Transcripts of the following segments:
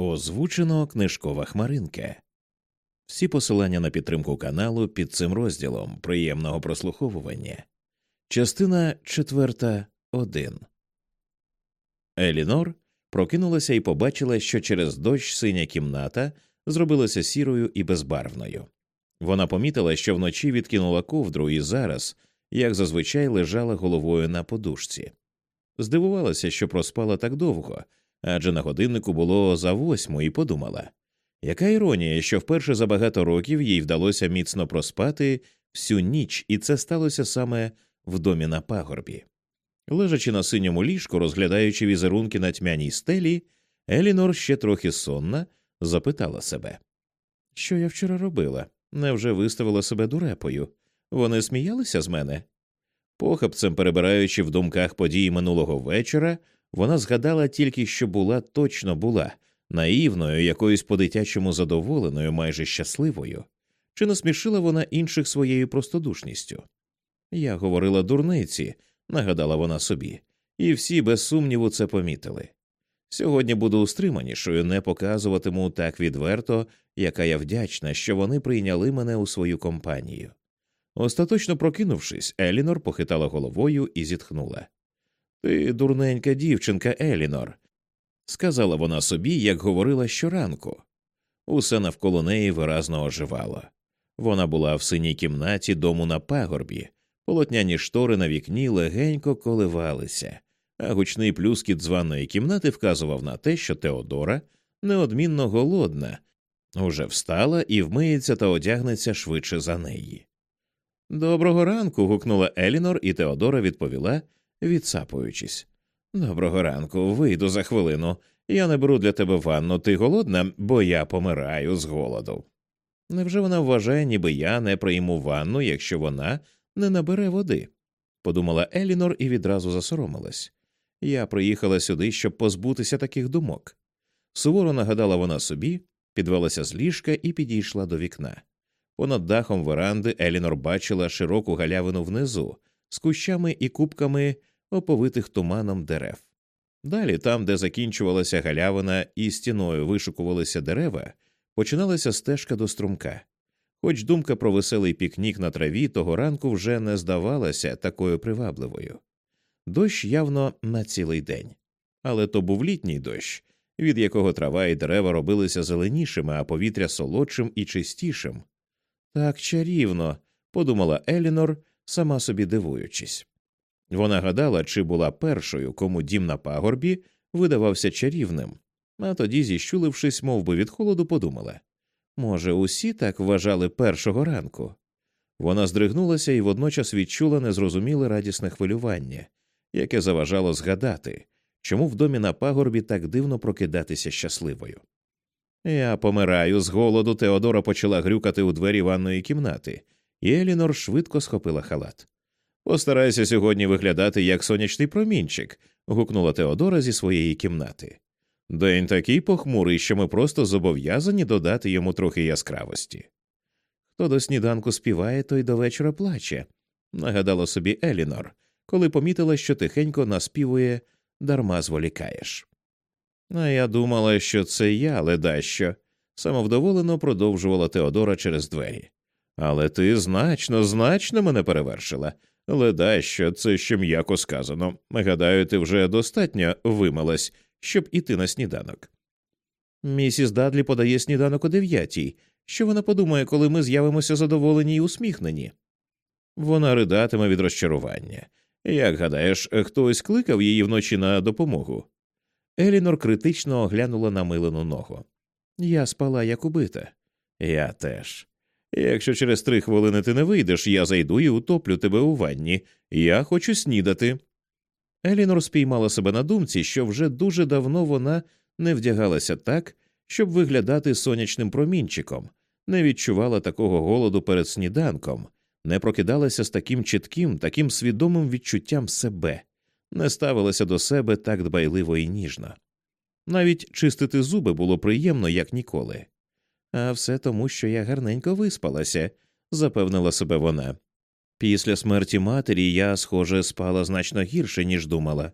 Озвучено книжкова хмаринка. Всі посилання на підтримку каналу під цим розділом приємного прослуховування. Частина четверта один. Елінор прокинулася і побачила, що через дощ синя кімната зробилася сірою і безбарвною. Вона помітила, що вночі відкинула ковдру і зараз, як зазвичай, лежала головою на подушці. Здивувалася, що проспала так довго, адже на годиннику було за восьму, і подумала яка іронія, що вперше за багато років їй вдалося міцно проспати всю ніч, і це сталося саме в домі на пагорбі. Лежачи на синьому ліжку, розглядаючи візерунки на тьмяній стелі, Елінор ще трохи сонна, запитала себе Що я вчора робила? Невже виставила себе дурепою? Вони сміялися з мене? Похапцем перебираючи в думках події минулого вечора, вона згадала тільки, що була точно була, наївною, якоюсь по дитячому задоволеною, майже щасливою, чи насмішила вона інших своєю простодушністю? Я говорила дурниці, нагадала вона собі, і всі без сумніву це помітили. Сьогодні буду устриманішою, не показуватиму так відверто, яка я вдячна, що вони прийняли мене у свою компанію. Остаточно прокинувшись, Елінор похитала головою і зітхнула. Ти дурненька дівчинка, Елінор, сказала вона собі, як говорила щоранку. Усе навколо неї виразно оживало. Вона була в синій кімнаті дому на пагорбі, полотняні штори на вікні легенько коливалися, а гучний плюскіт званої кімнати вказував на те, що Теодора неодмінно голодна, уже встала і вмиється та одягнеться швидше за неї. Доброго ранку. гукнула Елінор, і Теодора відповіла, відсапуючись. Доброго ранку, вийду за хвилину. Я не беру для тебе ванну, ти голодна, бо я помираю з голоду. Невже вона вважає, ніби я не прийму ванну, якщо вона не набере води? подумала Елінор і відразу засоромилась. Я приїхала сюди, щоб позбутися таких думок. Суворо нагадала вона собі, підвелася з ліжка і підійшла до вікна. Понад дахом веранди Елінор бачила широку галявину внизу з кущами і кубками оповитих туманом дерев. Далі, там, де закінчувалася галявина і стіною вишукувалися дерева, починалася стежка до струмка. Хоч думка про веселий пікнік на траві того ранку вже не здавалася такою привабливою. Дощ явно на цілий день. Але то був літній дощ, від якого трава і дерева робилися зеленішими, а повітря солодшим і чистішим. Так чарівно, подумала Елінор, сама собі дивуючись. Вона гадала, чи була першою, кому дім на пагорбі видавався чарівним, а тоді, зіщулившись, мов би від холоду, подумала може, усі так вважали першого ранку. Вона здригнулася і водночас відчула незрозуміле радісне хвилювання, яке заважало згадати, чому в домі на пагорбі так дивно прокидатися щасливою. Я помираю з голоду. Теодора почала грюкати у двері ванної кімнати, і Елінор швидко схопила халат. Постарайся сьогодні виглядати як сонячний промінчик. гукнула Теодора зі своєї кімнати. День такий похмурий, що ми просто зобов'язані додати йому трохи яскравості. Хто до сніданку співає, той до вечора плаче, нагадала собі Елінор, коли помітила, що тихенько наспівує дарма зволікаєш. А я думала, що це я, ледащо, самовдоволено продовжувала Теодора через двері. Але ти значно, значно мене перевершила. Ледащо, це ще м'яко сказано. Гадаю, ти вже достатньо вимилась, щоб іти на сніданок. Місіс Дадлі подає сніданок о дев'ятій. Що вона подумає, коли ми з'явимося задоволені й усміхнені? Вона ридатиме від розчарування. Як гадаєш, хтось кликав її вночі на допомогу? Елінор критично оглянула на милену ногу. Я спала як убита. Я теж. Якщо через три хвилини ти не вийдеш, я зайду і утоплю тебе у ванні. Я хочу снідати. Елінор спіймала себе на думці, що вже дуже давно вона не вдягалася так, щоб виглядати сонячним промінчиком, не відчувала такого голоду перед сніданком, не прокидалася з таким чітким, таким свідомим відчуттям себе, не ставилася до себе так дбайливо і ніжно. Навіть чистити зуби було приємно, як ніколи. А все тому, що я гарненько виспалася, запевнила себе вона. Після смерті матері я, схоже, спала значно гірше, ніж думала.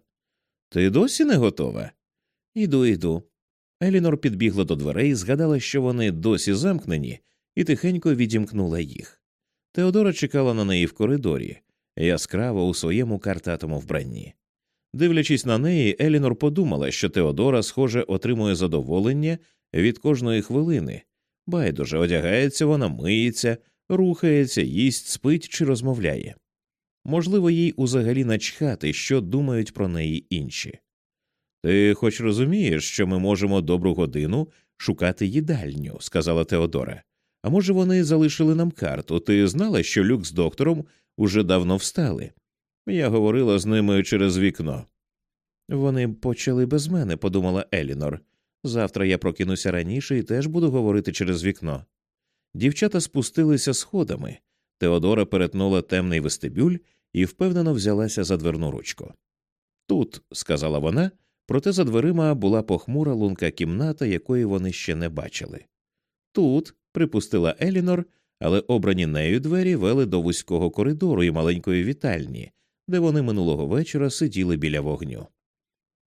Ти досі не готова? Іду, іду. Елінор підбігла до дверей, згадала, що вони досі замкнені, і тихенько відімкнула їх. Теодора чекала на неї в коридорі, яскраво у своєму картатому вбранні. Дивлячись на неї, Елінор подумала, що Теодора, схоже, отримує задоволення від кожної хвилини. Байдуже одягається вона, миється, рухається, їсть, спить чи розмовляє. Можливо, їй узагалі начхати, що думають про неї інші. Ти хоч розумієш, що ми можемо добру годину шукати їдальню, сказала Теодора. А може, вони залишили нам карту? Ти знала, що люк з доктором уже давно встали? Я говорила з ними через вікно. Вони почали без мене, подумала Елінор. Завтра я прокинуся раніше і теж буду говорити через вікно. Дівчата спустилися сходами. Теодора перетнула темний вестибюль і впевнено взялася за дверну ручку. Тут, сказала вона, проте за дверима була похмура лунка кімната, якої вони ще не бачили. Тут, припустила Елінор, але обрані нею двері вели до вузького коридору і маленької вітальні, де вони минулого вечора сиділи біля вогню.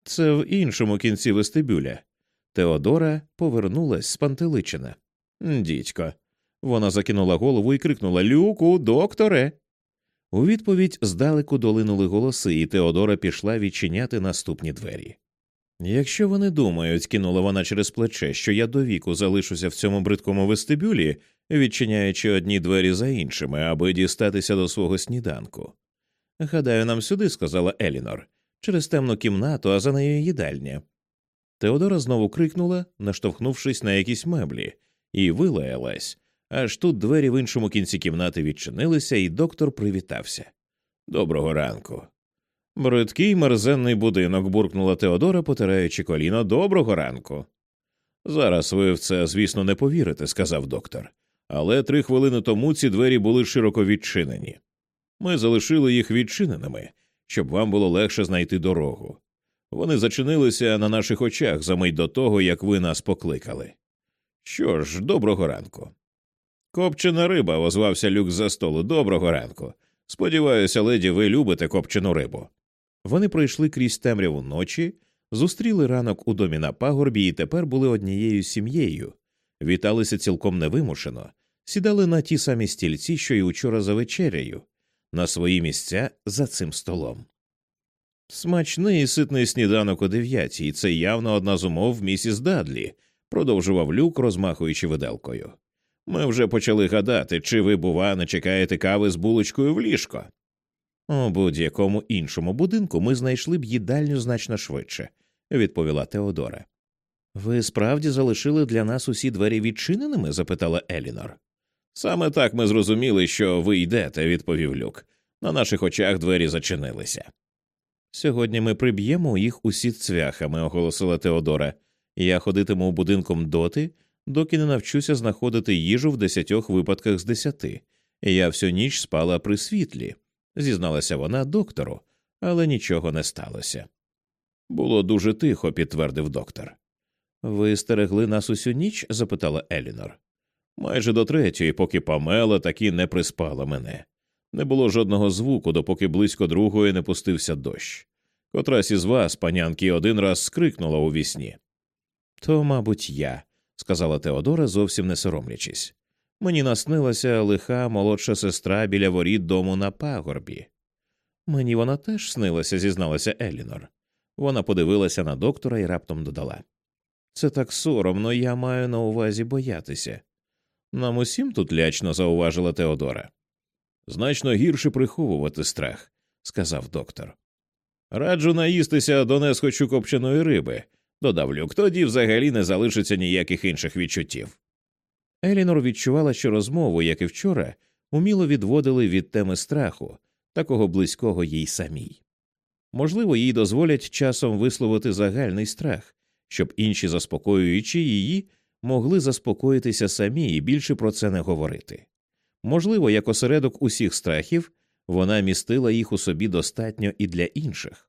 Це в іншому кінці вестибюля. Теодора повернулась спантеличена. Дідько. Вона закинула голову і крикнула Люку, докторе. У відповідь здалеку долинули голоси, і Теодора пішла відчиняти наступні двері. Якщо вони думають, кинула вона через плече, що я до віку залишуся в цьому бридкому вестибюлі, відчиняючи одні двері за іншими, аби дістатися до свого сніданку. Гадаю, нам сюди, сказала Елінор, через темну кімнату, а за нею їдальня. Теодора знову крикнула, наштовхнувшись на якісь меблі, і вилаялась. Аж тут двері в іншому кінці кімнати відчинилися, і доктор привітався. Доброго ранку. Бридкий мерзенний будинок, буркнула Теодора, потираючи коліно. Доброго ранку. Зараз ви в це, звісно, не повірите, сказав доктор. Але три хвилини тому ці двері були широко відчинені. Ми залишили їх відчиненими, щоб вам було легше знайти дорогу. Вони зачинилися на наших очах за мить до того, як ви нас покликали. Що ж, доброго ранку. Копчена риба, озвався люк за столу. Доброго ранку. Сподіваюся, леді, ви любите копчену рибу. Вони пройшли крізь темряву ночі, зустріли ранок у домі на пагорбі і тепер були однією сім'єю, віталися цілком невимушено, сідали на ті самі стільці, що й учора за вечерею, на свої місця за цим столом. Смачний і ситний сніданок о дев'ятій це явно одна з умов місіс Дадлі, продовжував люк, розмахуючи виделкою. Ми вже почали гадати, чи ви, бува, не чекаєте кави з булочкою в ліжко. У будь-якому іншому будинку ми знайшли б їдальню значно швидше, відповіла Теодора. Ви справді залишили для нас усі двері відчиненими? запитала Елінор. Саме так ми зрозуміли, що ви йдете, відповів люк. На наших очах двері зачинилися. Сьогодні ми приб'ємо їх усі цвяхами, оголосила Теодора. Я ходитиму будинком доти, доки не навчуся знаходити їжу в десятьох випадках з десяти. Я всю ніч спала при світлі, зізналася вона доктору, але нічого не сталося. Було дуже тихо, підтвердив доктор. Ви стерегли нас усю ніч? запитала Елінор. Майже до третьої, поки Памела таки не приспала мене. Не було жодного звуку, допоки близько другої не пустився дощ. Котрась із вас, панянки, один раз скрикнула у вісні. То, мабуть, я, сказала Теодора, зовсім не соромлячись. Мені наснилася лиха молодша сестра біля воріт дому на пагорбі. Мені вона теж снилася, зізналася Елінор. Вона подивилася на доктора і раптом додала Це так соромно, я маю на увазі боятися. Нам усім тут лячно зауважила Теодора. Значно гірше приховувати страх, сказав доктор. Раджу наїстися до несхочу копченої риби, додав люк, тоді взагалі не залишиться ніяких інших відчуттів. Елінор відчувала, що розмову, як і вчора, уміло відводили від теми страху, такого близького їй самій. Можливо, їй дозволять часом висловити загальний страх, щоб інші, заспокоюючи її, могли заспокоїтися самі і більше про це не говорити. Можливо, як осередок усіх страхів, вона містила їх у собі достатньо і для інших.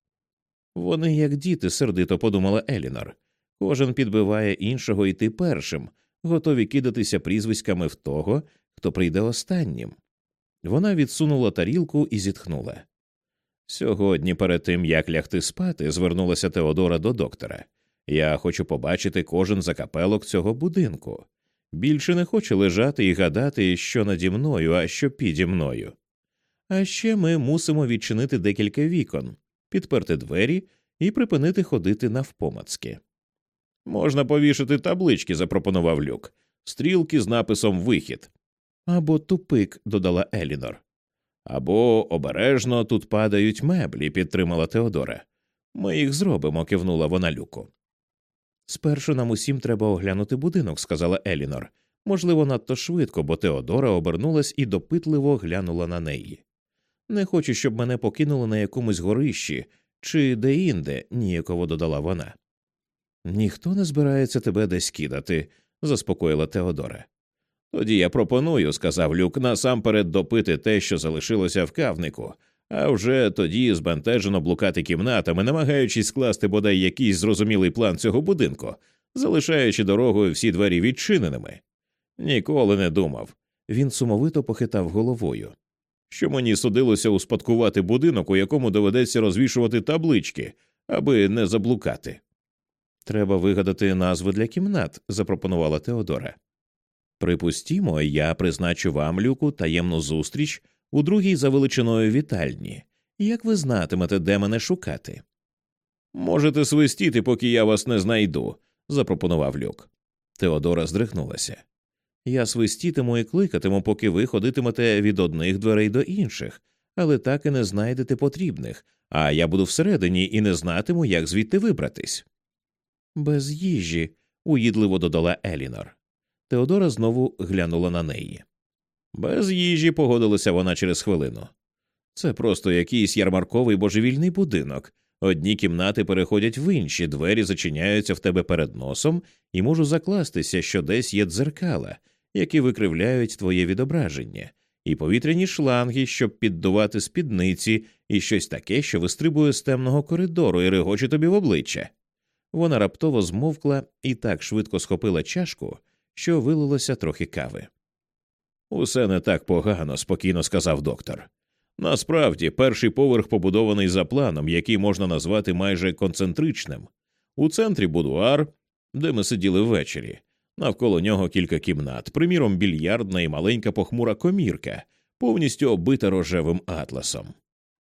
Вони, як діти, сердито подумала Елінор, кожен підбиває іншого йти першим, готові кидатися прізвиськами в того, хто прийде останнім. Вона відсунула тарілку і зітхнула. Сьогодні, перед тим як лягти спати, звернулася Теодора до доктора. Я хочу побачити кожен закапелок цього будинку. Більше не хочу лежати і гадати, що наді мною, а що піді мною. А ще ми мусимо відчинити декілька вікон, підперти двері і припинити ходити навпомацки. Можна повішати таблички, запропонував люк, стрілки з написом Вихід. Або тупик, додала Елінор. Або обережно тут падають меблі, підтримала Теодора. Ми їх зробимо, кивнула вона люку. Спершу нам усім треба оглянути будинок, сказала Елінор. Можливо, надто швидко, бо Теодора обернулась і допитливо глянула на неї. Не хочу, щоб мене покинули на якомусь горищі чи де інде, ніяково додала вона. Ніхто не збирається тебе десь кидати, заспокоїла Теодора. Тоді я пропоную, сказав люк, насамперед допити те, що залишилося в кавнику, а вже тоді збентежено блукати кімнатами, намагаючись скласти бодай якийсь зрозумілий план цього будинку, залишаючи дорогою всі двері відчиненими. Ніколи не думав. Він сумовито похитав головою. Що мені судилося успадкувати будинок, у якому доведеться розвішувати таблички, аби не заблукати. Треба вигадати назви для кімнат, запропонувала Теодора. Припустімо, я призначу вам люку таємну зустріч у другій за величиною вітальні. Як ви знатимете, де мене шукати? Можете свистіти, поки я вас не знайду, запропонував люк. Теодора здригнулася. Я свистітиму і кликатиму, поки ви ходитимете від одних дверей до інших, але так і не знайдете потрібних, а я буду всередині і не знатиму, як звідти вибратись. Без їжі, уїдливо додала Елінор. Теодора знову глянула на неї. Без їжі погодилася вона через хвилину. Це просто якийсь ярмарковий божевільний будинок. Одні кімнати переходять в інші, двері зачиняються в тебе перед носом, і можу закластися, що десь є дзеркала, які викривляють твоє відображення, і повітряні шланги, щоб піддувати спідниці, і щось таке, що вистрибує з темного коридору і регоче тобі в обличчя. Вона раптово змовкла і так швидко схопила чашку, що вилилося трохи кави. Усе не так погано, спокійно сказав доктор. Насправді, перший поверх побудований за планом, який можна назвати майже концентричним. У центрі будуар, де ми сиділи ввечері, навколо нього кілька кімнат, приміром, більярдна і маленька похмура комірка, повністю оббита рожевим атласом,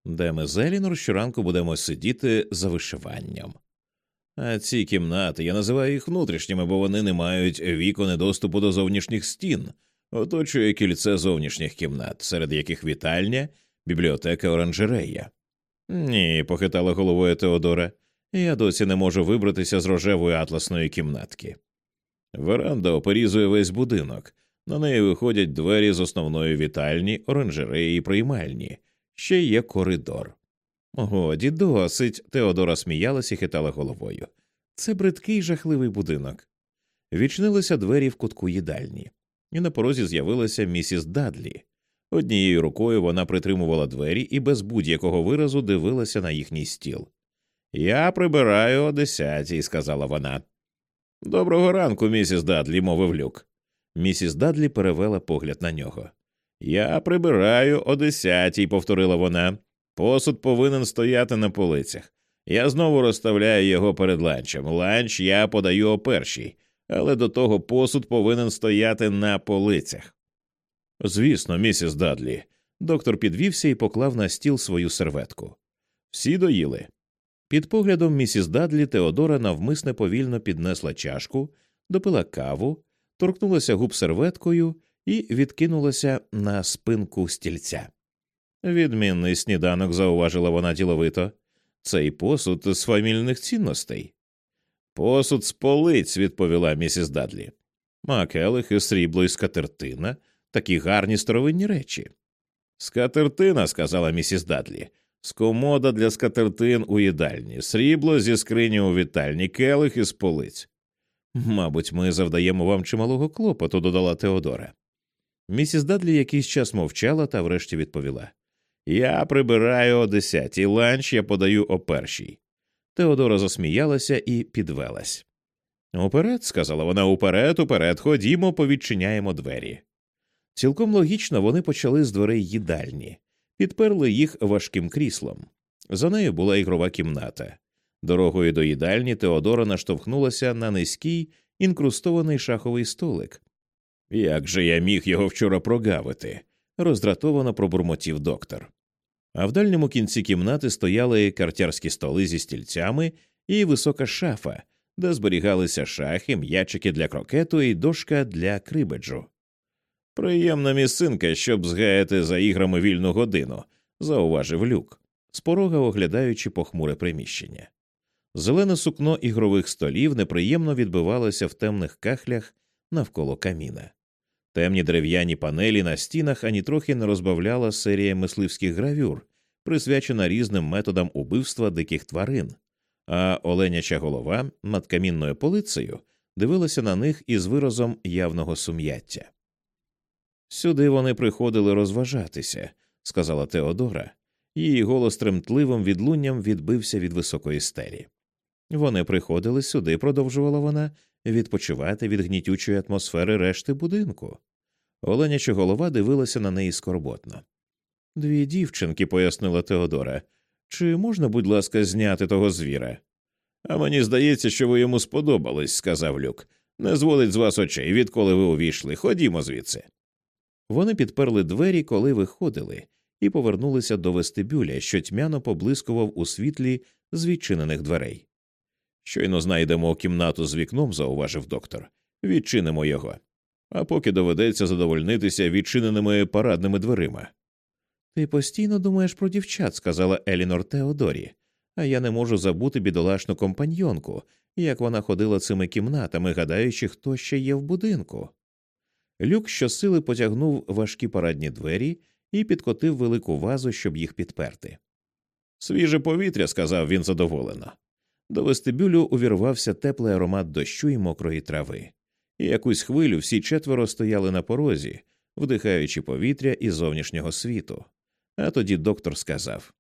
де ми з Елінор щоранку будемо сидіти за вишиванням. А ці кімнати я називаю їх внутрішніми, бо вони не мають вікон доступу до зовнішніх стін, оточує кільце зовнішніх кімнат, серед яких вітальня, бібліотека оранжерея. Ні, похитала головою Теодора. Я досі не можу вибратися з рожевої атласної кімнатки. Веранда оперізує весь будинок, на неї виходять двері з основної вітальні, оранжереї і приймальні, ще є коридор. Годі, досить. Теодора сміялась і хитала головою. Це бридкий жахливий будинок. Відчинилися двері в кутку їдальні, і на порозі з'явилася місіс Дадлі. Однією рукою вона притримувала двері і без будь-якого виразу дивилася на їхній стіл. Я прибираю о десятій, сказала вона. Доброго ранку, місіс Дадлі, мовив люк. Місіс Дадлі перевела погляд на нього. Я прибираю о десятій, повторила вона. Посуд повинен стояти на полицях. Я знову розставляю його перед ланчем. Ланч я подаю о першій, але до того посуд повинен стояти на полицях. Звісно, місіс Дадлі. Доктор підвівся і поклав на стіл свою серветку. Всі доїли. Під поглядом місіс Дадлі Теодора навмисне повільно піднесла чашку, допила каву, торкнулася губ серветкою і відкинулася на спинку стільця. Відмінний сніданок, зауважила вона діловито. Цей посуд з фамільних цінностей. Посуд з полиць, відповіла місіс Дадлі. Макелихи, срібло і скатертина такі гарні старовинні речі. Скатертина, сказала місіс Дадлі, скомода для скатертин у їдальні, срібло зі скрині у вітальні, келих із полиць. Мабуть, ми завдаємо вам чималого клопоту, додала Теодора. Місіс Дадлі якийсь час мовчала та врешті відповіла Я прибираю о десятій, ланч я подаю о першій. Теодора засміялася і підвелась. Уперед, сказала вона, уперед, уперед, ходімо, повідчиняємо двері. Цілком логічно вони почали з дверей їдальні, підперли їх важким кріслом. За нею була ігрова кімната. Дорогою до їдальні Теодора наштовхнулася на низький інкрустований шаховий столик. Як же я міг його вчора прогавити? роздратовано пробурмотів доктор. А в дальньому кінці кімнати стояли картярські столи зі стільцями і висока шафа, де зберігалися шахи, м'ячики для крокету і дошка для крибеджу. Приємна місцинка, щоб згаяти за іграми вільну годину, зауважив люк, з порога оглядаючи похмуре приміщення. Зелене сукно ігрових столів неприємно відбивалося в темних кахлях навколо каміна. Темні дерев'яні панелі на стінах ані трохи не розбавляла серія мисливських гравюр, присвячена різним методам убивства диких тварин, а оленяча голова над камінною полицею дивилася на них із виразом явного сум'яття. Сюди вони приходили розважатися, сказала Теодора, її голос тремтливим відлунням відбився від високої стелі. Вони приходили сюди, продовжувала вона, відпочивати від гнітючої атмосфери решти будинку. Оленяча голова дивилася на неї скорботно. Дві дівчинки, пояснила Теодора. Чи можна, будь ласка, зняти того звіра? А мені здається, що ви йому сподобались, сказав люк. Не зводить з вас очей, відколи ви увійшли. Ходімо звідси. Вони підперли двері, коли виходили, і повернулися до вестибюля, що тьмяно поблискував у світлі з відчинених дверей. Щойно знайдемо кімнату з вікном, зауважив доктор, відчинимо його, а поки доведеться задовольнитися відчиненими парадними дверима. Ти постійно думаєш про дівчат, сказала Елінор Теодорі, а я не можу забути бідолашну компаньйонку, як вона ходила цими кімнатами, гадаючи, хто ще є в будинку. Люк щосили потягнув важкі парадні двері і підкотив велику вазу, щоб їх підперти. Свіже повітря, сказав він задоволено. До вестибюлю увірвався теплий аромат дощу і мокрої трави, і якусь хвилю всі четверо стояли на порозі, вдихаючи повітря із зовнішнього світу. А тоді доктор сказав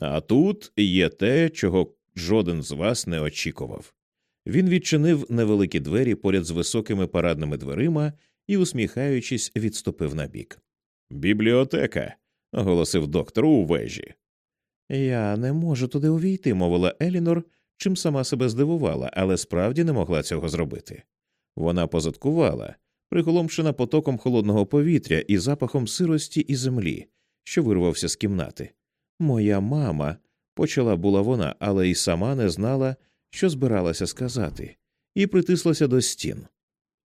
А тут є те, чого жоден з вас не очікував. Він відчинив невеликі двері поряд з високими парадними дверима і, усміхаючись, відступив набік. Бібліотека, оголосив доктор у вежі. Я не можу туди увійти, мовила Елінор, чим сама себе здивувала, але справді не могла цього зробити. Вона позадкувала, приголомшена потоком холодного повітря і запахом сирості і землі, що вирвався з кімнати. Моя мама, почала була вона, але й сама не знала, що збиралася сказати, і притислася до стін.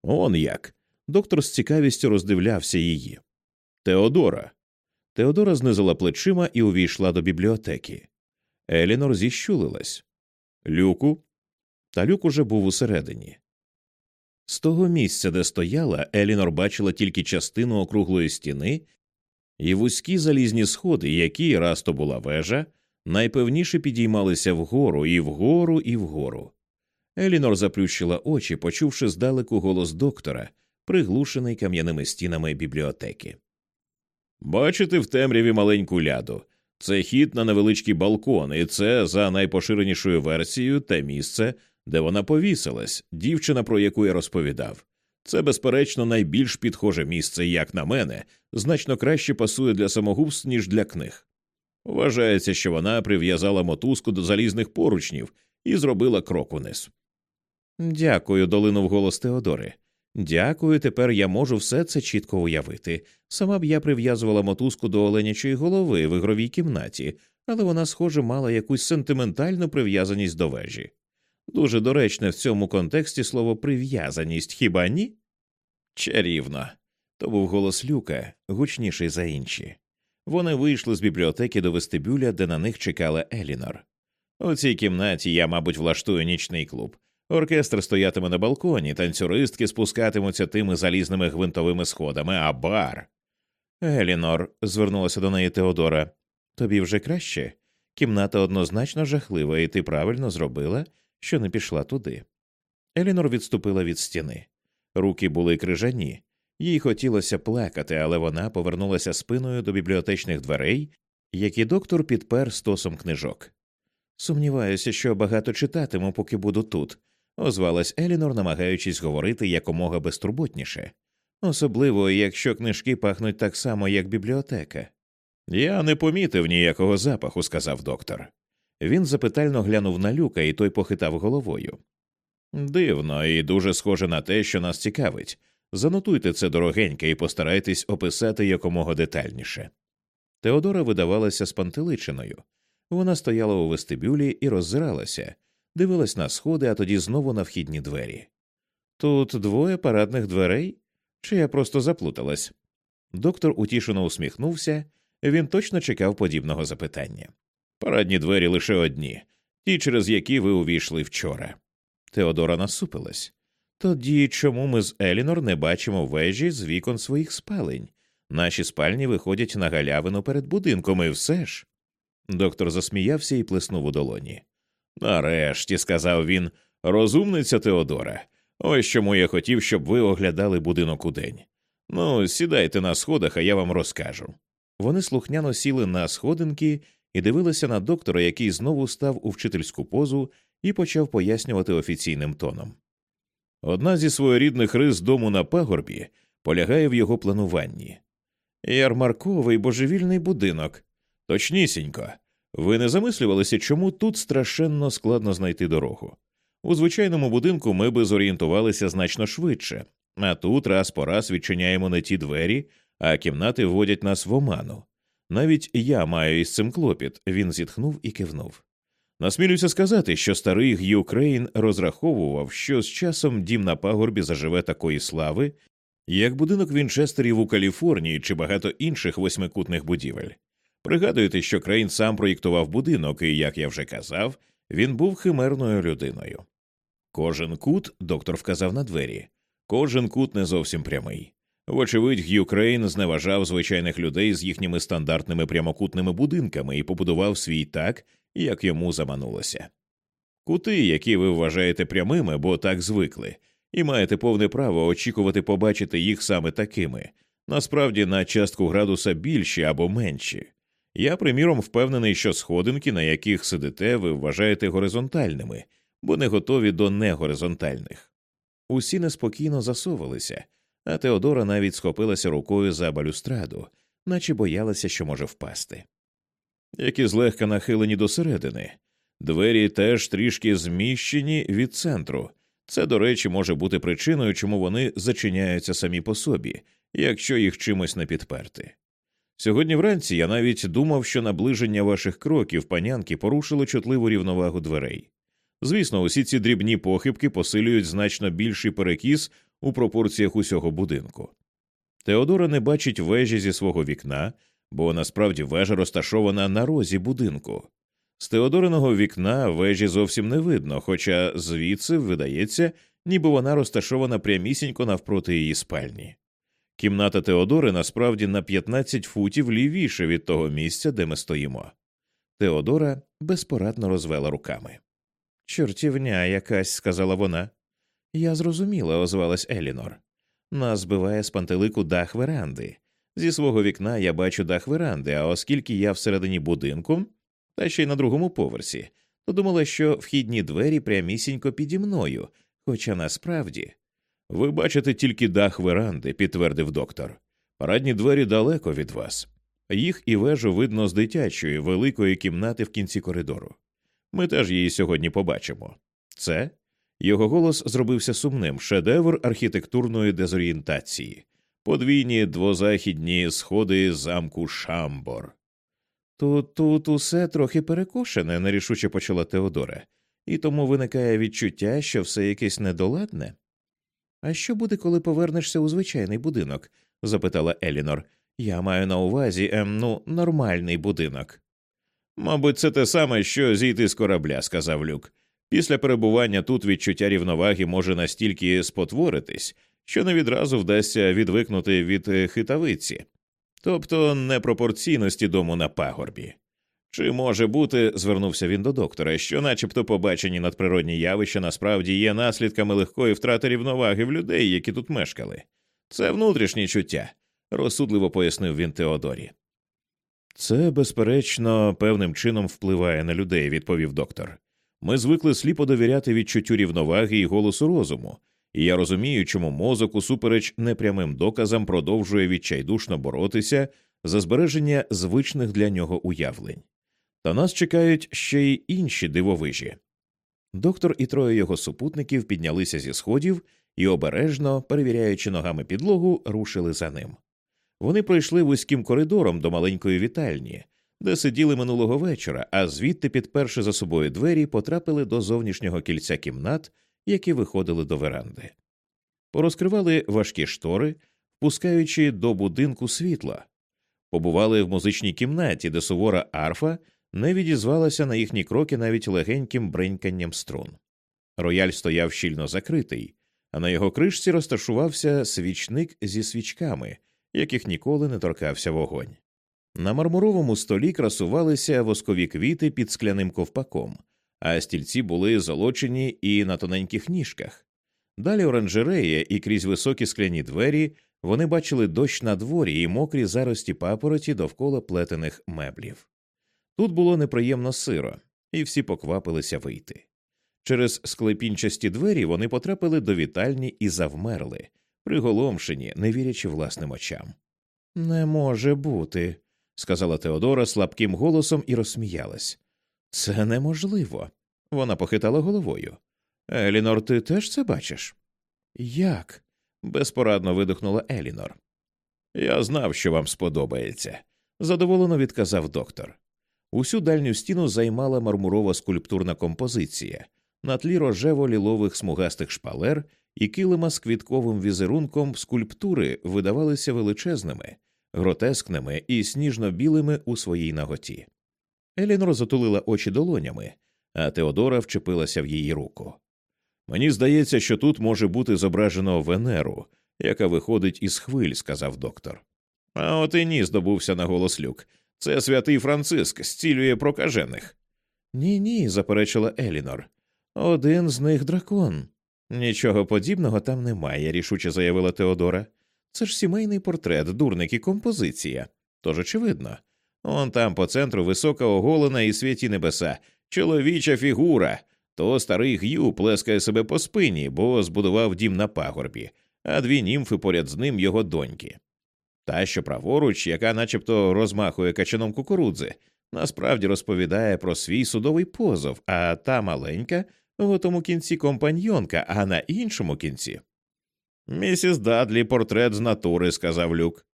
Он як. Доктор з цікавістю роздивлявся її. Теодора. Теодора знизила плечима і увійшла до бібліотеки. Елінор зіщулилась. Люку. Та люк уже був усередині. З того місця, де стояла, Елінор бачила тільки частину округлої стіни і вузькі залізні сходи, які, раз то була вежа, найпевніше підіймалися вгору і вгору і вгору. Елінор заплющила очі, почувши здалеку голос доктора, приглушений кам'яними стінами бібліотеки. Бачите в темряві маленьку ляду. Це хід на невеличкий балкон, і це за найпоширенішою версією те місце, де вона повісилась, дівчина, про яку я розповідав. Це, безперечно, найбільш підхоже місце, як на мене, значно краще пасує для самогубств, ніж для книг. Вважається, що вона прив'язала мотузку до залізних поручнів і зробила крок униз. Дякую, долинув голос Теодори. Дякую, тепер я можу все це чітко уявити. Сама б я прив'язувала мотузку до оленячої голови в ігровій кімнаті, але вона, схоже, мала якусь сентиментальну прив'язаність до вежі. Дуже доречне в цьому контексті слово прив'язаність, хіба ні? Чарівно. То був голос Люка, гучніший за інші. Вони вийшли з бібліотеки до вестибюля, де на них чекала Елінор. У цій кімнаті я, мабуть, влаштую нічний клуб. Оркестр стоятиме на балконі, танцюристки спускатимуться тими залізними гвинтовими сходами, а бар. Елінор, звернулася до неї Теодора, тобі вже краще. Кімната однозначно жахлива, і ти правильно зробила, що не пішла туди. Елінор відступила від стіни. Руки були крижані, їй хотілося плакати, але вона повернулася спиною до бібліотечних дверей, які доктор підпер стосом книжок. Сумніваюся, що багато читатиму, поки буду тут, озвалась Елінор, намагаючись говорити якомога безтурботніше, особливо якщо книжки пахнуть так само, як бібліотека. Я не помітив ніякого запаху, сказав доктор. Він запитально глянув на люка, і той похитав головою. Дивно і дуже схоже на те, що нас цікавить. Занотуйте це дорогеньке і постарайтесь описати якомога детальніше. Теодора видавалася спантеличеною. Вона стояла у вестибюлі і роззиралася, дивилась на сходи, а тоді знову на вхідні двері. Тут двоє парадних дверей? Чи я просто заплуталась? Доктор утішено усміхнувся, він точно чекав подібного запитання. Парадні двері лише одні, ті, через які ви увійшли вчора. Теодора насупилась. Тоді чому ми з Елінор не бачимо вежі з вікон своїх спалень? Наші спальні виходять на галявину перед будинком, і все ж. Доктор засміявся і плеснув у долоні. Нарешті, сказав він, розумниця Теодора. Ось чому я хотів, щоб ви оглядали будинок удень. Ну, сідайте на сходах, а я вам розкажу. Вони слухняно сіли на сходинки і дивилися на доктора, який знову став у вчительську позу і почав пояснювати офіційним тоном. Одна зі своєрідних рис дому на пагорбі полягає в його плануванні. Ярмарковий божевільний будинок. Точнісінько. Ви не замислювалися, чому тут страшенно складно знайти дорогу. У звичайному будинку ми би зорієнтувалися значно швидше, а тут раз по раз відчиняємо не ті двері, а кімнати вводять нас в оману. Навіть я маю із цим клопіт, він зітхнув і кивнув. Насмілюся сказати, що старий Г'ю Крейн розраховував, що з часом дім на пагорбі заживе такої слави, як будинок Вінчестерів у Каліфорнії чи багато інших восьмикутних будівель. Пригадуєте, що Крейн сам проєктував будинок, і, як я вже казав, він був химерною людиною. Кожен кут, доктор вказав на двері, кожен кут не зовсім прямий. Вочевидь, Г'ю Крейн зневажав звичайних людей з їхніми стандартними прямокутними будинками і побудував свій так, як йому заманулося. Кути, які ви вважаєте прямими, бо так звикли, і маєте повне право очікувати побачити їх саме такими, насправді на частку градуса більші або менші. Я, приміром, впевнений, що сходинки, на яких сидите, ви вважаєте горизонтальними, бо не готові до негоризонтальних. Усі неспокійно засовувалися, а Теодора навіть схопилася рукою за балюстраду, наче боялася, що може впасти. Які злегка нахилені досередини, двері теж трішки зміщені від центру. Це, до речі, може бути причиною, чому вони зачиняються самі по собі, якщо їх чимось не підперти. Сьогодні вранці я навіть думав, що наближення ваших кроків панянки порушило чутливу рівновагу дверей. Звісно, усі ці дрібні похибки посилюють значно більший перекіс у пропорціях усього будинку. Теодора не бачить вежі зі свого вікна, бо насправді вежа розташована на розі будинку. З Теодориного вікна вежі зовсім не видно, хоча звідси видається, ніби вона розташована прямісінько навпроти її спальні. Кімната Теодори насправді на 15 футів лівіше від того місця, де ми стоїмо. Теодора безпорадно розвела руками. Чортівня якась, сказала вона. Я зрозуміла, озвалась Елінор. Нас збиває з пантелику дах веранди. Зі свого вікна я бачу дах веранди, а оскільки я всередині будинку, та ще й на другому поверсі, то думала, що вхідні двері прямісінько піді мною, хоча насправді. Ви бачите тільки дах веранди, підтвердив доктор. Парадні двері далеко від вас. Їх і вежу видно з дитячої, великої кімнати в кінці коридору. Ми теж її сьогодні побачимо. Це його голос зробився сумним шедевр архітектурної дезорієнтації, подвійні двозахідні сходи замку Шамбор. Тут тут усе трохи перекошене, нерішуче почала Теодора, і тому виникає відчуття, що все якесь недоладне. А що буде, коли повернешся у звичайний будинок? запитала Елінор. Я маю на увазі, ем, ну, нормальний будинок. Мабуть, це те саме, що зійти з корабля, сказав Люк. Після перебування тут відчуття рівноваги може настільки спотворитись, що не відразу вдасться відвикнути від е, хитавиці, тобто непропорційності дому на пагорбі. Чи може бути, звернувся він до доктора, що, начебто, побачені надприродні явища насправді є наслідками легкої втрати рівноваги в людей, які тут мешкали. Це внутрішні чуття, розсудливо пояснив він Теодорі. Це, безперечно, певним чином впливає на людей, відповів доктор. Ми звикли сліпо довіряти відчуттю рівноваги і голосу розуму, і я розумію, чому мозок, усупереч непрямим доказам, продовжує відчайдушно боротися за збереження звичних для нього уявлень. Та нас чекають ще й інші дивовижі. Доктор і троє його супутників піднялися зі сходів і, обережно, перевіряючи ногами підлогу, рушили за ним. Вони пройшли вузьким коридором до маленької вітальні, де сиділи минулого вечора, а звідти, підперши за собою двері, потрапили до зовнішнього кільця кімнат, які виходили до веранди. Порозкривали важкі штори, впускаючи до будинку світла, побували в музичній кімнаті, де сувора арфа не відізвалася на їхні кроки навіть легеньким бриньканням струн. Рояль стояв щільно закритий, а на його кришці розташувався свічник зі свічками, яких ніколи не торкався вогонь. На мармуровому столі красувалися воскові квіти під скляним ковпаком, а стільці були золочені і на тоненьких ніжках. Далі оранжерея і крізь високі скляні двері вони бачили дощ на дворі і мокрі зарості папороті довкола плетених меблів. Тут було неприємно сиро, і всі поквапилися вийти. Через склепінчасті двері вони потрапили до вітальні і завмерли, приголомшені, не вірячи власним очам. Не може бути, сказала Теодора слабким голосом і розсміялась. Це неможливо. Вона похитала головою. Елінор, ти теж це бачиш? Як? безпорадно видихнула Елінор. Я знав, що вам сподобається, задоволено відказав доктор. Усю дальню стіну займала мармурова скульптурна композиція на тлі рожево лілових смугастих шпалер і килима з квітковим візерунком скульптури видавалися величезними, гротескними і сніжно-білими у своїй наготі. Елінор затулила очі долонями, а Теодора вчепилася в її руку. Мені здається, що тут може бути зображено Венеру, яка виходить із хвиль, сказав доктор. А от і ні, здобувся на голос люк. Це святий Франциск зцілює прокажених. Ні, ні, заперечила Елінор. Один з них дракон. Нічого подібного там немає, рішуче заявила Теодора. Це ж сімейний портрет, дурник і композиція. Тож очевидно. Он там по центру висока оголена і святі небеса, чоловіча фігура. То старий Г'ю плескає себе по спині, бо збудував дім на пагорбі, а дві німфи поряд з ним його доньки. Та, що праворуч, яка начебто розмахує качаном кукурудзи, насправді розповідає про свій судовий позов, а та маленька в тому кінці компаньйонка, а на іншому кінці. Місіс Дадлі портрет з натури, сказав люк.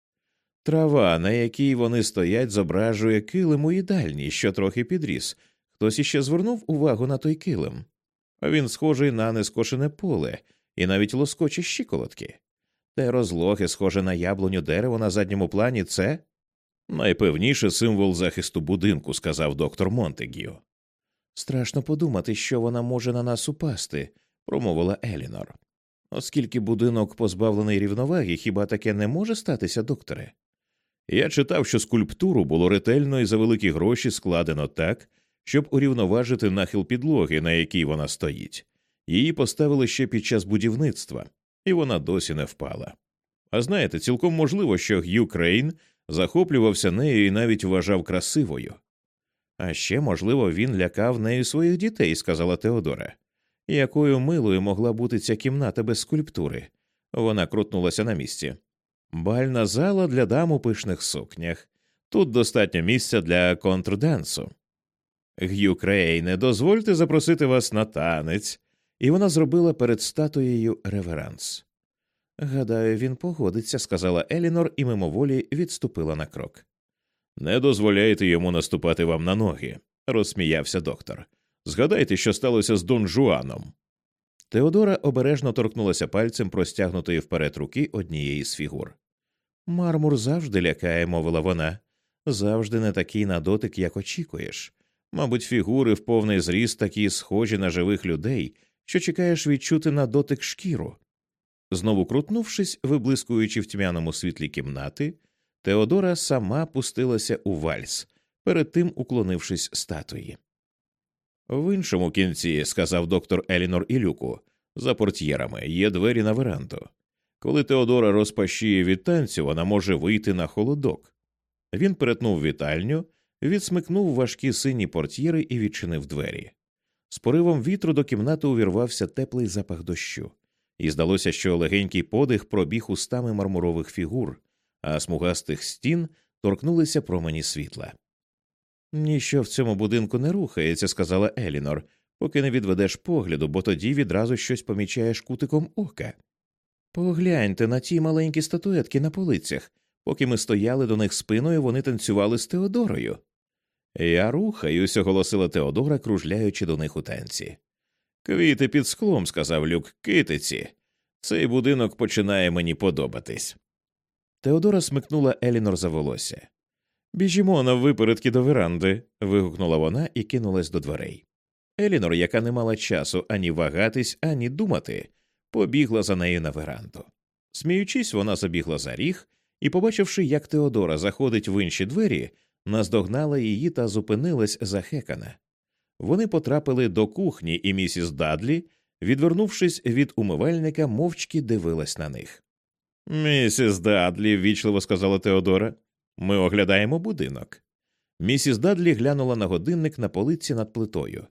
Трава, на якій вони стоять, зображує килим у їдальні, що трохи підріс. Хтось іще звернув увагу на той килим. Він схожий на нескошене поле і навіть лоскочі щиколотки. Те розлоги, схоже на яблуню дерево на задньому плані, це найпевніше символ захисту будинку, сказав доктор Монтегіо. Страшно подумати, що вона може на нас упасти, промовила Елінор. Оскільки будинок позбавлений рівноваги, хіба таке не може статися, докторе? Я читав, що скульптуру було ретельно і за великі гроші складено так, щоб урівноважити нахил підлоги, на якій вона стоїть. Її поставили ще під час будівництва, і вона досі не впала. А знаєте, цілком можливо, що Г'ю Крейн захоплювався нею і навіть вважав красивою. А ще, можливо, він лякав нею своїх дітей, сказала Теодора. Якою милою могла бути ця кімната без скульптури? Вона крутнулася на місці. Бальна зала для дам у пишних сукнях. Тут достатньо місця для контрдансу. Г'ю Крейне, дозвольте запросити вас на танець, і вона зробила перед статуєю реверанс. Гадаю, він погодиться, сказала Елінор і мимоволі відступила на крок. Не дозволяйте йому наступати вам на ноги, розсміявся доктор. Згадайте, що сталося з Дон Жуаном. Теодора обережно торкнулася пальцем простягнутої вперед руки однієї з фігур. Мармур завжди лякає, мовила вона, завжди не такий на дотик, як очікуєш. Мабуть, фігури в повний зріст такі схожі на живих людей, що чекаєш відчути на дотик шкіру. Знову крутнувшись, виблискуючи в тьмяному світлі кімнати, Теодора сама пустилася у вальс, перед тим уклонившись статуї. В іншому кінці, сказав доктор Елінор Ілюку, за портьєрами є двері на веранду. Коли Теодора розпашіє від танцю, вона може вийти на холодок. Він перетнув вітальню, відсмикнув важкі сині портьєри і відчинив двері. З поривом вітру до кімнати увірвався теплий запах дощу, і здалося, що легенький подих пробіг устами мармурових фігур, а смугастих стін торкнулися промені світла. Ніщо в цьому будинку не рухається, сказала Елінор, поки не відведеш погляду, бо тоді відразу щось помічаєш кутиком ока. Погляньте на ті маленькі статуетки на полицях. Поки ми стояли до них спиною, вони танцювали з Теодорою. Я рухаюсь, оголосила Теодора, кружляючи до них у танці. Квіти під склом, сказав люк, китиці. Цей будинок починає мені подобатись. Теодора смикнула Елінор за волосся. Біжімо на випередки до веранди. вигукнула вона і кинулась до дверей. Елінор, яка не мала часу ані вагатись, ані думати, побігла за нею на веранду. Сміючись, вона забігла за ріг і, побачивши, як Теодора заходить в інші двері, наздогнала її та зупинилась захекана. Вони потрапили до кухні, і місіс Дадлі, відвернувшись від умивальника, мовчки дивилась на них. Місіс Дадлі, ввічливо сказала Теодора, ми оглядаємо будинок. Місіс Дадлі глянула на годинник на полиці над плитою.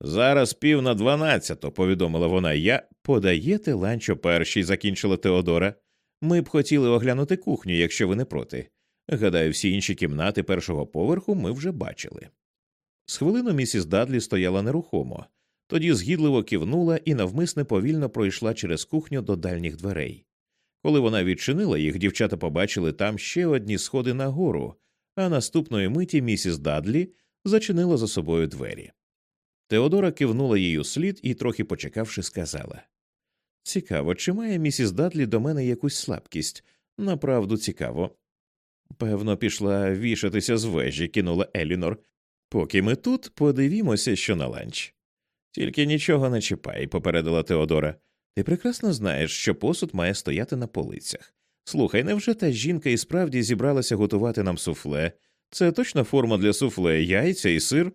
Зараз пів на дванадцяту, повідомила вона. Я подаєте ланчо першій, закінчила Теодора. Ми б хотіли оглянути кухню, якщо ви не проти. Гадаю, всі інші кімнати першого поверху ми вже бачили. З хвилину місіс Дадлі стояла нерухомо, тоді згідливо кивнула і навмисне повільно пройшла через кухню до дальніх дверей. Коли вона відчинила їх, дівчата побачили там ще одні сходи нагору, а наступної миті місіс Дадлі зачинила за собою двері. Теодора кивнула їй у слід і, трохи почекавши, сказала Цікаво, чи має місіс Дадлі до мене якусь слабкість? Направду цікаво. Певно, пішла вішатися з вежі, кинула Елінор. Поки ми тут подивімося, що на ланч. Тільки нічого не чіпай, попередила Теодора. Ти прекрасно знаєш, що посуд має стояти на полицях. Слухай, невже та жінка і справді зібралася готувати нам суфле? Це точна форма для суфле, яйця і сир?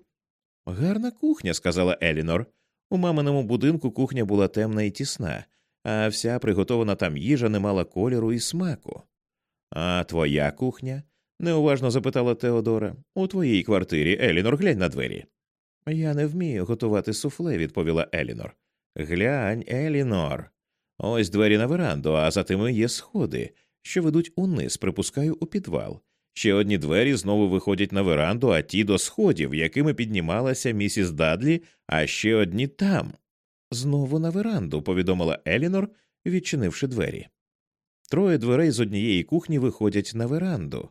Гарна кухня, сказала Елінор. У маминому будинку кухня була темна і тісна, а вся приготована там їжа не мала кольору і смаку. А твоя кухня? неуважно запитала Теодора. У твоїй квартирі Елінор, глянь на двері. Я не вмію готувати суфле, відповіла Елінор. Глянь, Елінор. Ось двері на веранду, а за тими є сходи, що ведуть униз, припускаю, у підвал. Ще одні двері знову виходять на веранду, а ті до сходів, якими піднімалася місіс Дадлі, а ще одні там. Знову на веранду, повідомила Елінор, відчинивши двері. Троє дверей з однієї кухні виходять на веранду.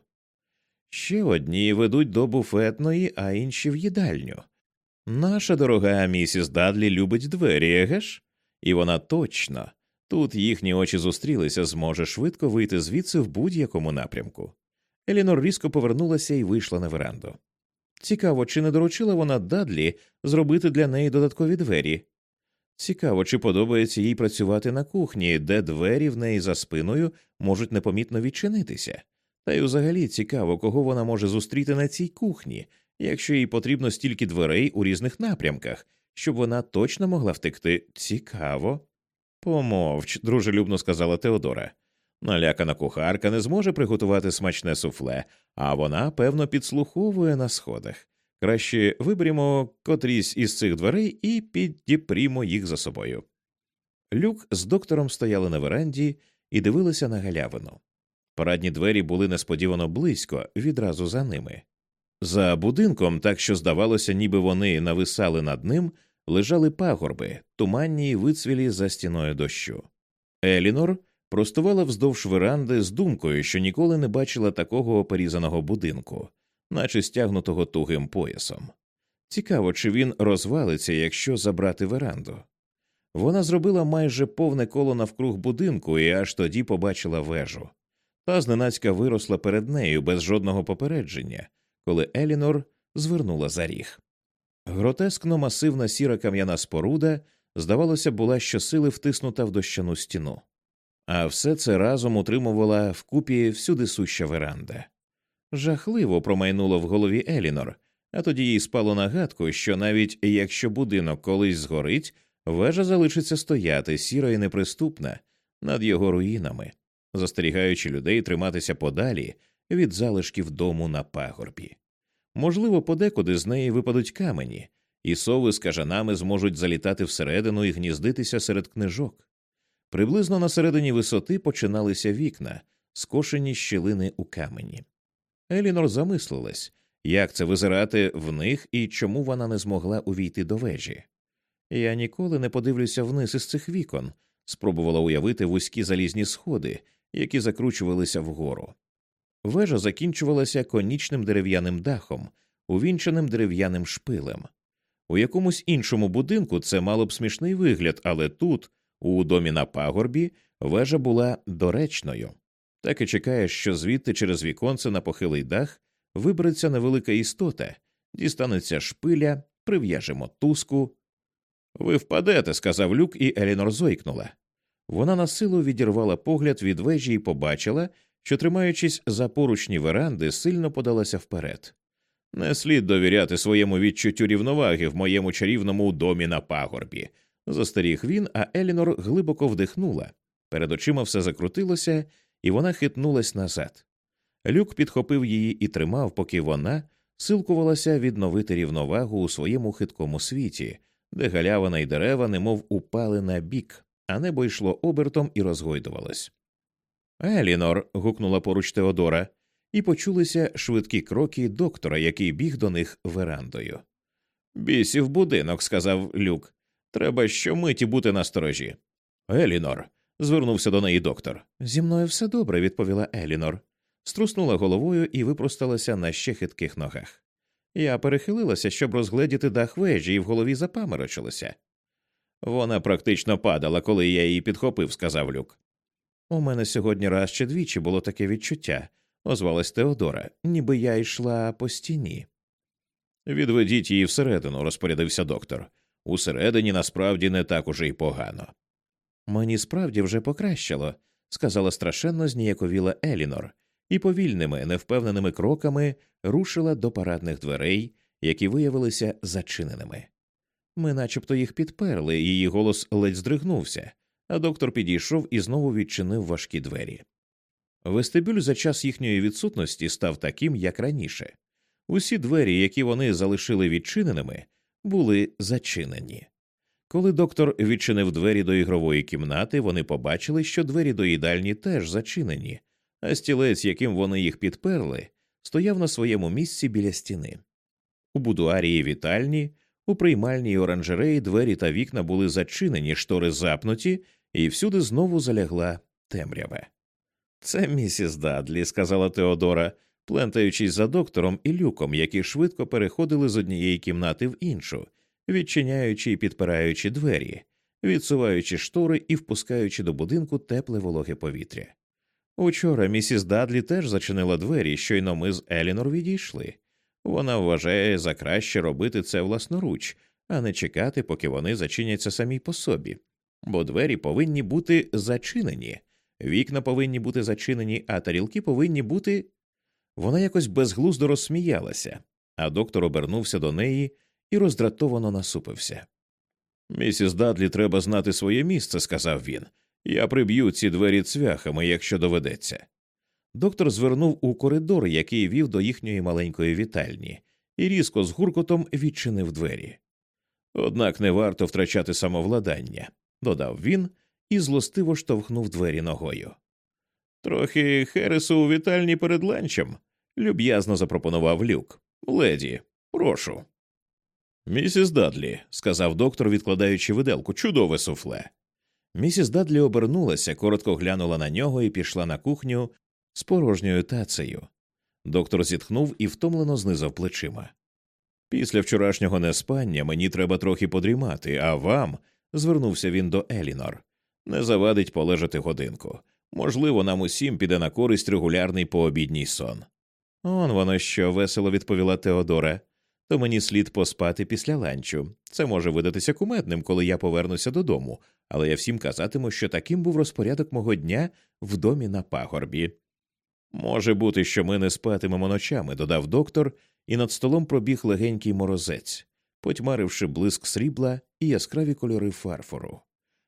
Ще одні ведуть до буфетної, а інші в їдальню. Наша дорога місіс Дадлі любить двері, егеш? І вона точно. Тут їхні очі зустрілися, зможе швидко вийти звідси в будь-якому напрямку. Елінор різко повернулася і вийшла на веранду. Цікаво, чи не доручила вона Дадлі зробити для неї додаткові двері. Цікаво, чи подобається їй працювати на кухні, де двері в неї за спиною можуть непомітно відчинитися. Та й взагалі цікаво, кого вона може зустріти на цій кухні, якщо їй потрібно стільки дверей у різних напрямках, щоб вона точно могла втекти. Цікаво. Помовч, дружелюбно сказала Теодора. Налякана кухарка не зможе приготувати смачне суфле, а вона, певно, підслуховує на сходах. Краще виберімо котрісь із цих дверей і підіпрімо їх за собою. Люк з доктором стояли на веранді і дивилися на галявину. Парадні двері були несподівано близько, відразу за ними. За будинком, так що здавалося, ніби вони нависали над ним, лежали пагорби, туманні й вицвілі за стіною дощу. Елінор простувала вздовж веранди з думкою, що ніколи не бачила такого порізаного будинку, наче стягнутого тугим поясом. Цікаво, чи він розвалиться, якщо забрати веранду. Вона зробила майже повне коло навкруг будинку і аж тоді побачила вежу, та зненацька виросла перед нею без жодного попередження, коли Елінор звернула за ріг. Гротескно масивна сіра кам'яна споруда, здавалося, була щосили втиснута в дощану стіну а все це разом утримувала вкупі всюди суща веранда. Жахливо промайнуло в голові Елінор, а тоді їй спало нагадку, що навіть якщо будинок колись згорить, вежа залишиться стояти сіра і неприступна над його руїнами, застерігаючи людей триматися подалі від залишків дому на пагорбі. Можливо, подекуди з неї випадуть камені, і сови з кажанами зможуть залітати всередину і гніздитися серед книжок. Приблизно на середині висоти починалися вікна, скошені щілини у камені. Елінор замислилась, як це визирати в них і чому вона не змогла увійти до вежі. Я ніколи не подивлюся вниз із цих вікон, спробувала уявити вузькі залізні сходи, які закручувалися вгору. Вежа закінчувалася конічним дерев'яним дахом, увінченим дерев'яним шпилем. У якомусь іншому будинку це мало б смішний вигляд, але тут, у домі на пагорбі, вежа була доречною. Так і чекаєш, що звідти через віконце на похилий дах вибереться невелика істота, дістанеться шпиля, прив'яжемо туску. Ви впадете, сказав люк, і Елінор зойкнула. Вона на силу відірвала погляд від вежі і побачила, що, тримаючись за поручні веранди, сильно подалася вперед. Не слід довіряти своєму відчуттю рівноваги в моєму чарівному домі на пагорбі. Застеріг він, а Елінор глибоко вдихнула. Перед очима все закрутилося, і вона хитнулась назад. Люк підхопив її і тримав, поки вона силкувалася відновити рівновагу у своєму хиткому світі, де галявина й дерева немов упали на бік, а небо йшло обертом і розгойдувалось. Елінор. гукнула поруч Теодора, і почулися швидкі кроки доктора, який біг до них верандою. Бісів будинок, сказав люк. Треба щомиті бути на сторожі. Елінор. Звернувся до неї доктор. Зі мною все добре, відповіла Елінор. Струснула головою і випросталася на ще хитких ногах. Я перехилилася, щоб розгледіти дах вежі, і в голові запаморочилася. Вона практично падала, коли я її підхопив, сказав люк. У мене сьогодні раз чи двічі було таке відчуття, озвалась Теодора, ніби я йшла по стіні. Відведіть її всередину, розпорядився доктор. Усередині насправді не так уже й погано. Мені справді вже покращило, сказала страшенно зніяковіла Елінор, і повільними, невпевненими кроками рушила до парадних дверей, які виявилися зачиненими. Ми начебто їх підперли, її голос ледь здригнувся, а доктор підійшов і знову відчинив важкі двері. Вестибюль за час їхньої відсутності став таким, як раніше. Усі двері, які вони залишили відчиненими, були зачинені. Коли доктор відчинив двері до ігрової кімнати, вони побачили, що двері до їдальні теж зачинені, а стілець, яким вони їх підперли, стояв на своєму місці біля стіни. У будуарі і вітальні, у приймальній оранжереї двері та вікна були зачинені, штори запнуті, і всюди знову залягла темрява. Це місіс Дадлі, сказала Теодора, плентаючись за доктором і люком, які швидко переходили з однієї кімнати в іншу, відчиняючи і підпираючи двері, відсуваючи штори і впускаючи до будинку тепле вологе повітря. Учора місіс Дадлі теж зачинила двері, щойно ми з Елінор відійшли. Вона вважає за краще робити це власноруч, а не чекати, поки вони зачиняться самі по собі, бо двері повинні бути зачинені, вікна повинні бути зачинені, а тарілки повинні бути. Вона якось безглуздо розсміялася, а доктор обернувся до неї і роздратовано насупився. Місіс Дадлі треба знати своє місце, сказав він. Я приб'ю ці двері цвяхами, якщо доведеться. Доктор звернув у коридор, який вів до їхньої маленької вітальні, і різко з гуркотом відчинив двері. Однак не варто втрачати самовладання, додав він і злостиво штовхнув двері ногою. Трохи Хересу у вітальні перед ланчем, люб'язно запропонував люк. Леді, прошу. Місіс Дадлі, сказав доктор, відкладаючи виделку, чудове суфле. Місіс Дадлі обернулася, коротко глянула на нього і пішла на кухню з порожньою тацею. Доктор зітхнув і втомлено знизав плечима. Після вчорашнього неспання мені треба трохи подрімати, а вам, звернувся він до Елінор, не завадить полежати годинку. Можливо, нам усім піде на користь регулярний пообідній сон. Он воно що, весело відповіла Теодора. То мені слід поспати після ланчу. Це може видатися кумедним, коли я повернуся додому, але я всім казатиму, що таким був розпорядок мого дня в домі на пагорбі. Може бути, що ми не спатимемо ночами, додав доктор, і над столом пробіг легенький морозець, потьмаривши блиск срібла і яскраві кольори фарфору.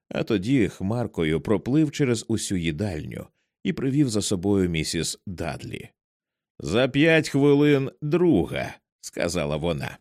А тоді хмаркою проплив через усю їдальню і привів за собою місіс Дадлі. За п'ять хвилин друга, сказала вона.